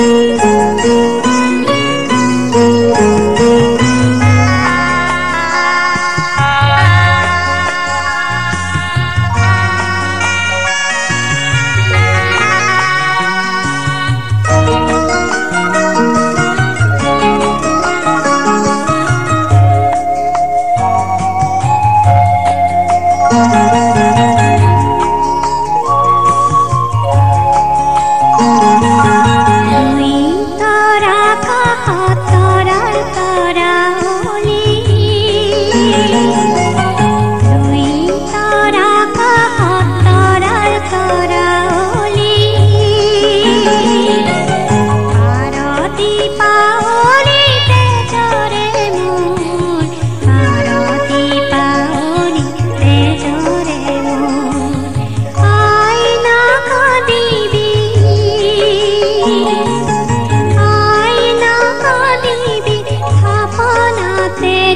Música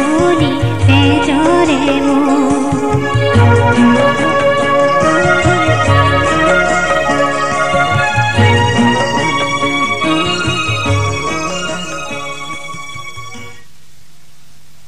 तूने बेजोरे मो